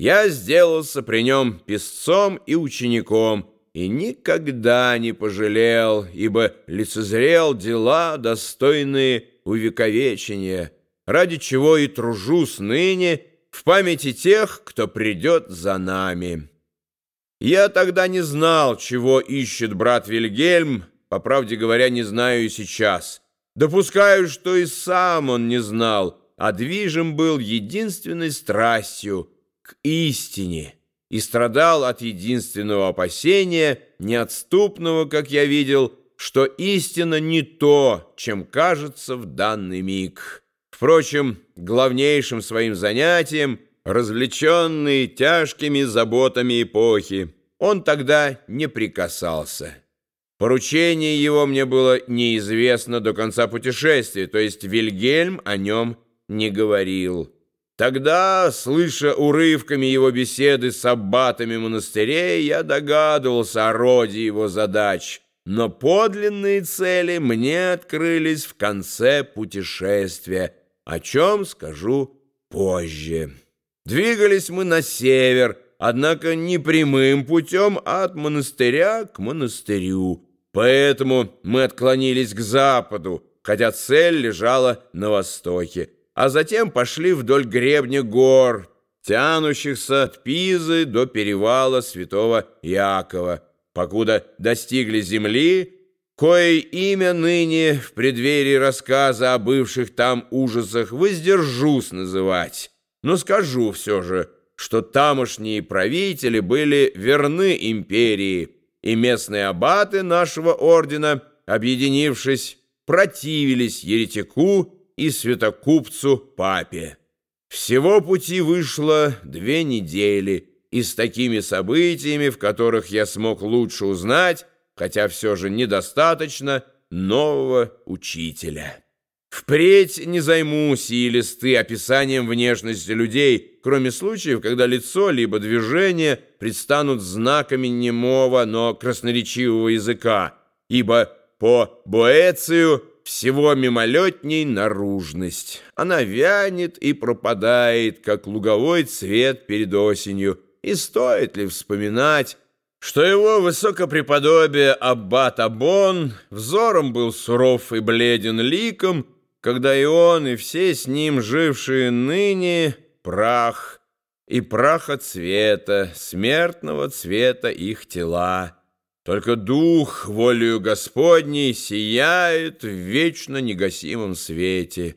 я сделался при нем песцом и учеником, и никогда не пожалел, ибо лицезрел дела, достойные увековечения, ради чего и тружусь ныне в памяти тех, кто придет за нами. Я тогда не знал, чего ищет брат Вильгельм, по правде говоря, не знаю и сейчас. Допускаю, что и сам он не знал, а движим был единственной страстью истине и страдал от единственного опасения, неотступного, как я видел, что истина не то, чем кажется в данный миг. Впрочем, главнейшим своим занятием, развлеченный тяжкими заботами эпохи, он тогда не прикасался. Поручение его мне было неизвестно до конца путешествия, то есть Вильгельм о нем не говорил. Тогда, слыша урывками его беседы с аббатами монастырей, я догадывался о роде его задач, но подлинные цели мне открылись в конце путешествия, о чем скажу позже. Двигались мы на север, однако не прямым путем, а от монастыря к монастырю. Поэтому мы отклонились к западу, хотя цель лежала на востоке а затем пошли вдоль гребня гор, тянущихся от Пизы до перевала Святого Якова, покуда достигли земли, кое имя ныне в преддверии рассказа о бывших там ужасах воздержусь называть, но скажу все же, что тамошние правители были верны империи, и местные аббаты нашего ордена, объединившись, противились еретику и святокупцу папе. Всего пути вышло две недели, и с такими событиями, в которых я смог лучше узнать, хотя все же недостаточно, нового учителя. Впредь не займусь и листы описанием внешности людей, кроме случаев, когда лицо либо движение предстанут знаками немого, но красноречивого языка, ибо по Боэцию всего мимолетней наружность. Она вянет и пропадает, как луговой цвет перед осенью. И стоит ли вспоминать, что его высокопреподобие Аббат Абон взором был суров и бледен ликом, когда и он, и все с ним жившие ныне прах, и праха цвета, смертного цвета их тела. Только дух, волею Господней, сияет в вечно негасимом свете.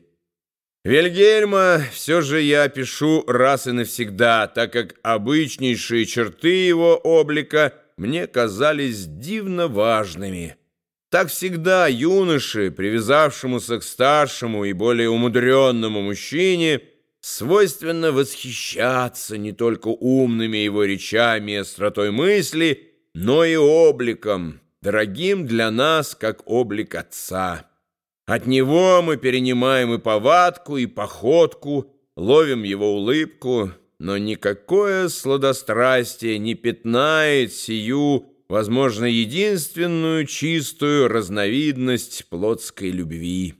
Вильгельма все же я пишу раз и навсегда, так как обычнейшие черты его облика мне казались дивно важными. Так всегда юноше, привязавшемуся к старшему и более умудренному мужчине, свойственно восхищаться не только умными его речами и остротой мысли, но и обликом, дорогим для нас, как облик отца. От него мы перенимаем и повадку, и походку, ловим его улыбку, но никакое сладострастие не пятнает сию, возможно, единственную чистую разновидность плотской любви.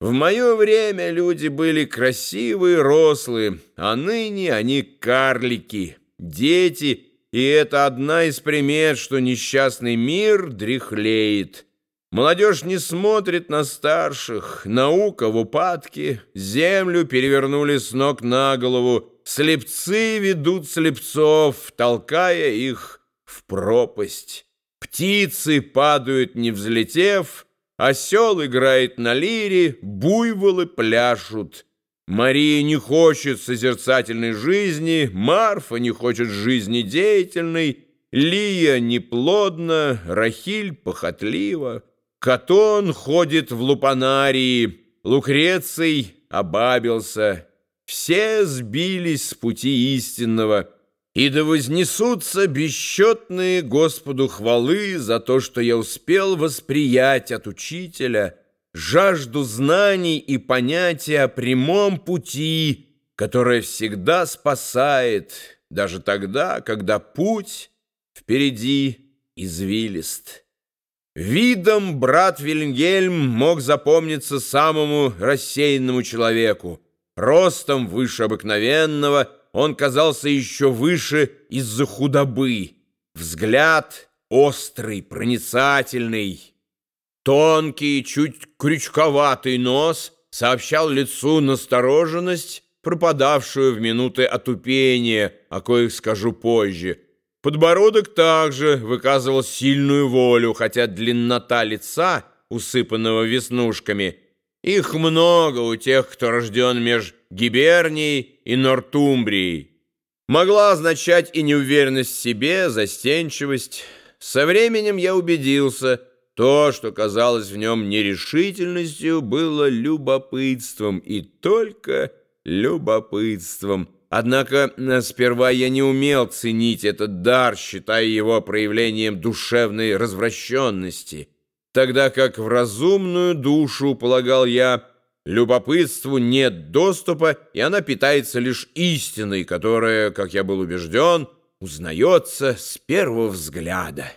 В мое время люди были красивые, рослые, а ныне они карлики, дети — и это одна из примет, что несчастный мир дряхлеет. Молодежь не смотрит на старших, наука в упадке, землю перевернули с ног на голову, слепцы ведут слепцов, толкая их в пропасть. Птицы падают, не взлетев, осел играет на лире, буйволы пляшут — Мария не хочет созерцательной жизни, Марфа не хочет жизни деятельной, Лия неплодна, Рахиль похотлива, Катон ходит в лупанарии, Лукреций обабился. Все сбились с пути истинного, и да вознесутся бесчетные Господу хвалы за то, что я успел восприять от учителя — жажду знаний и понятия о прямом пути, которое всегда спасает, даже тогда, когда путь впереди извилист. Видом брат Вильгельм мог запомниться самому рассеянному человеку, ростом выше обыкновенного, он казался еще выше из-за худобы. Взгляд острый, проницательный, тонкий, чуть крючковатый нос сообщал лицу настороженность, пропадавшую в минуты отупения, о коих скажу позже. Подбородок также выказывал сильную волю, хотя длиннота лица, усыпанного веснушками, их много у тех, кто рожден меж Гибернией и Нортумбрией. Могла означать и неуверенность в себе, застенчивость. Со временем я убедился, то, что казалось в нем нерешительностью, было любопытством, и только любопытством. Однако сперва я не умел ценить этот дар, считая его проявлением душевной развращенности, тогда как в разумную душу, полагал я, любопытству нет доступа, и она питается лишь истиной, которая, как я был убежден, узнается с первого взгляда.